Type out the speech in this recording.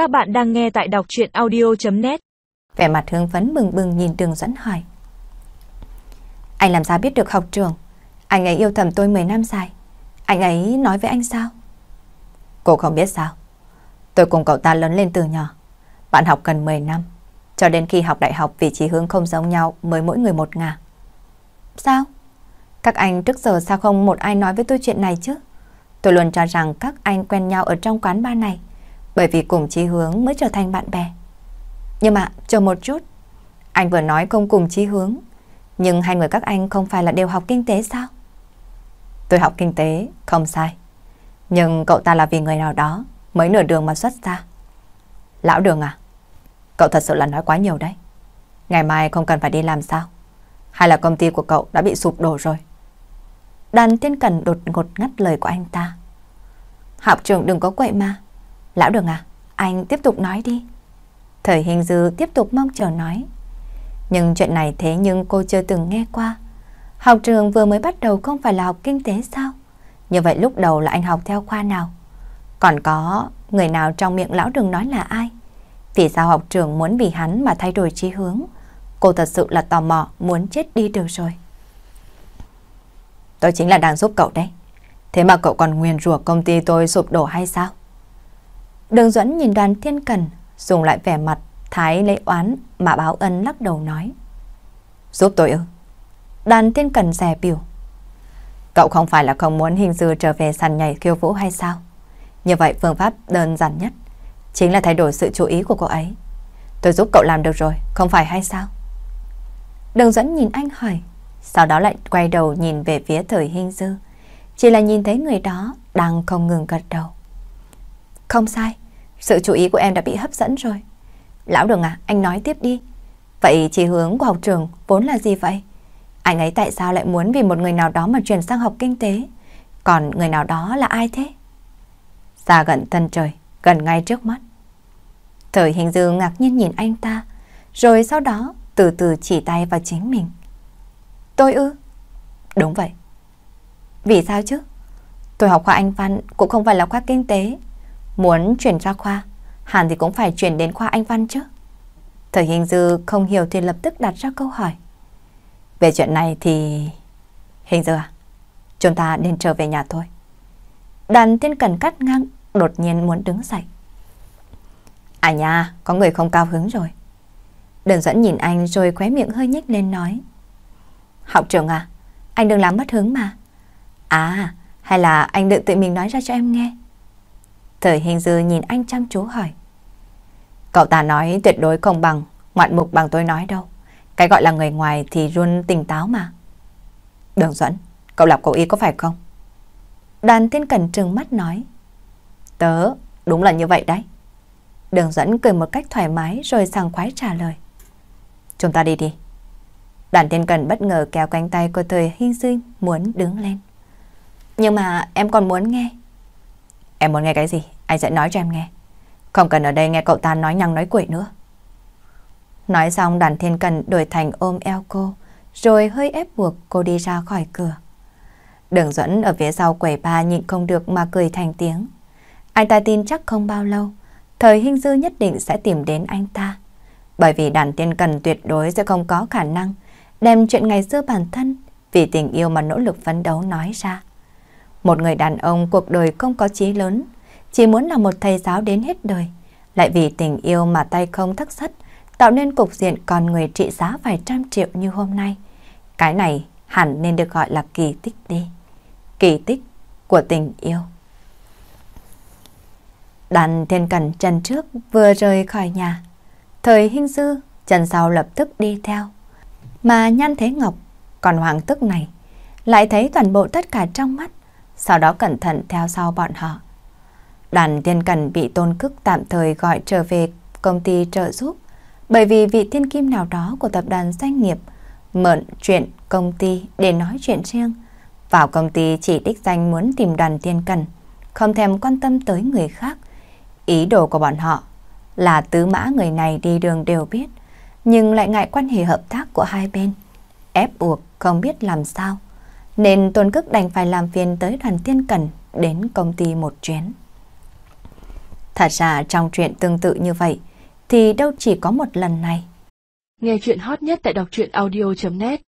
Các bạn đang nghe tại đọc chuyện audio.net Vẻ mặt hương phấn bừng bừng nhìn Đường Dẫn hỏi. Anh làm sao biết được học trường? Anh ấy yêu thầm tôi 10 năm dài. Anh ấy nói với anh sao? Cô không biết sao. Tôi cùng cậu ta lớn lên từ nhỏ. Bạn học gần 10 năm. Cho đến khi học đại học, vị trí hướng không giống nhau mới mỗi người một ngả. Sao? Các anh trước giờ sao không một ai nói với tôi chuyện này chứ? Tôi luôn cho rằng các anh quen nhau ở trong quán bar này bởi vì cùng chí hướng mới trở thành bạn bè. Nhưng mà chờ một chút, anh vừa nói không cùng chí hướng, nhưng hai người các anh không phải là đều học kinh tế sao? Tôi học kinh tế, không sai. Nhưng cậu ta là vì người nào đó mới nửa đường mà xuất ra. Lão đường à? Cậu thật sự là nói quá nhiều đấy. Ngày mai không cần phải đi làm sao? Hay là công ty của cậu đã bị sụp đổ rồi? Đàn thiên cần đột ngột ngắt lời của anh ta. Học trưởng đừng có quậy mà. Lão đường à, anh tiếp tục nói đi. Thời hình dư tiếp tục mong chờ nói. Nhưng chuyện này thế nhưng cô chưa từng nghe qua. Học trường vừa mới bắt đầu không phải là học kinh tế sao? Như vậy lúc đầu là anh học theo khoa nào? Còn có người nào trong miệng lão đường nói là ai? Vì sao học trường muốn vì hắn mà thay đổi chí hướng? Cô thật sự là tò mò muốn chết đi được rồi. Tôi chính là đang giúp cậu đấy. Thế mà cậu còn nguyền rủa công ty tôi sụp đổ hay sao? Đường Duẫn nhìn đoàn thiên cần, dùng lại vẻ mặt, thái lấy oán mà báo ân lắc đầu nói. Giúp tôi ư? Đoàn thiên cần rè biểu. Cậu không phải là không muốn hình dư trở về sàn nhảy khiêu vũ hay sao? Như vậy phương pháp đơn giản nhất chính là thay đổi sự chú ý của cô ấy. Tôi giúp cậu làm được rồi, không phải hay sao? Đường dẫn nhìn anh hỏi, sau đó lại quay đầu nhìn về phía thời hình dư. Chỉ là nhìn thấy người đó đang không ngừng gật đầu. Không sai, sự chú ý của em đã bị hấp dẫn rồi. Lão đường à, anh nói tiếp đi. Vậy chỉ hướng của học trường vốn là gì vậy? Anh ấy tại sao lại muốn vì một người nào đó mà chuyển sang học kinh tế? Còn người nào đó là ai thế? Xa gần thân trời, gần ngay trước mắt. Thời hình dư ngạc nhiên nhìn anh ta, rồi sau đó từ từ chỉ tay vào chính mình. Tôi ư? Đúng vậy. Vì sao chứ? Tôi học khoa Anh Văn cũng không phải là khoa kinh tế. Muốn chuyển ra khoa, hẳn thì cũng phải chuyển đến khoa Anh Văn chứ. Thời hình dư không hiểu thì lập tức đặt ra câu hỏi. Về chuyện này thì... Hình dư à? Chúng ta nên trở về nhà thôi. Đàn tiên cần cắt ngang, đột nhiên muốn đứng dậy. À nha, có người không cao hứng rồi. Đường dẫn nhìn anh rồi khóe miệng hơi nhếch lên nói. Học trưởng à, anh đừng làm mất hứng mà. À, hay là anh định tự mình nói ra cho em nghe? Thời hình dư nhìn anh chăm chú hỏi. Cậu ta nói tuyệt đối không bằng, ngoạn mục bằng tôi nói đâu. Cái gọi là người ngoài thì luôn tỉnh táo mà. Đường dẫn, cậu lập cậu ý có phải không? Đàn Thiên cẩn trừng mắt nói. Tớ, đúng là như vậy đấy. Đường dẫn cười một cách thoải mái rồi sàng khoái trả lời. Chúng ta đi đi. Đoàn thiên cần bất ngờ kéo cánh tay của thời Hinh Dư muốn đứng lên. Nhưng mà em còn muốn nghe. Em muốn nghe cái gì? Anh sẽ nói cho em nghe. Không cần ở đây nghe cậu ta nói nhăng nói quỷ nữa. Nói xong Đàn thiên cần đổi thành ôm eo cô, rồi hơi ép buộc cô đi ra khỏi cửa. Đường dẫn ở phía sau quầy ba nhịn không được mà cười thành tiếng. Anh ta tin chắc không bao lâu, thời hình dư nhất định sẽ tìm đến anh ta. Bởi vì đàn tiên cần tuyệt đối sẽ không có khả năng đem chuyện ngày xưa bản thân vì tình yêu mà nỗ lực phấn đấu nói ra. Một người đàn ông cuộc đời không có chí lớn, chỉ muốn là một thầy giáo đến hết đời, lại vì tình yêu mà tay không thất sắt, tạo nên cục diện con người trị giá vài trăm triệu như hôm nay. Cái này hẳn nên được gọi là kỳ tích đi. Kỳ tích của tình yêu. Đàn thiên cẩn chân trước vừa rời khỏi nhà. Thời hình dư, chân sau lập tức đi theo. Mà nhan thế ngọc, còn hoàng tức này, lại thấy toàn bộ tất cả trong mắt, sau đó cẩn thận theo sau bọn họ. Đoàn thiên cần bị tôn cức tạm thời gọi trở về công ty trợ giúp, bởi vì vị thiên kim nào đó của tập đoàn doanh nghiệp mượn chuyện công ty để nói chuyện riêng. Vào công ty chỉ đích danh muốn tìm đoàn thiên cần, không thèm quan tâm tới người khác. Ý đồ của bọn họ là tứ mã người này đi đường đều biết, nhưng lại ngại quan hệ hợp tác của hai bên. Ép buộc không biết làm sao, nên Tôn Cức đành phải làm phiền tới đoàn thiên cần đến công ty một chuyến. Thật ra trong chuyện tương tự như vậy, thì đâu chỉ có một lần này. Nghe chuyện hot nhất tại đọc truyện audio.net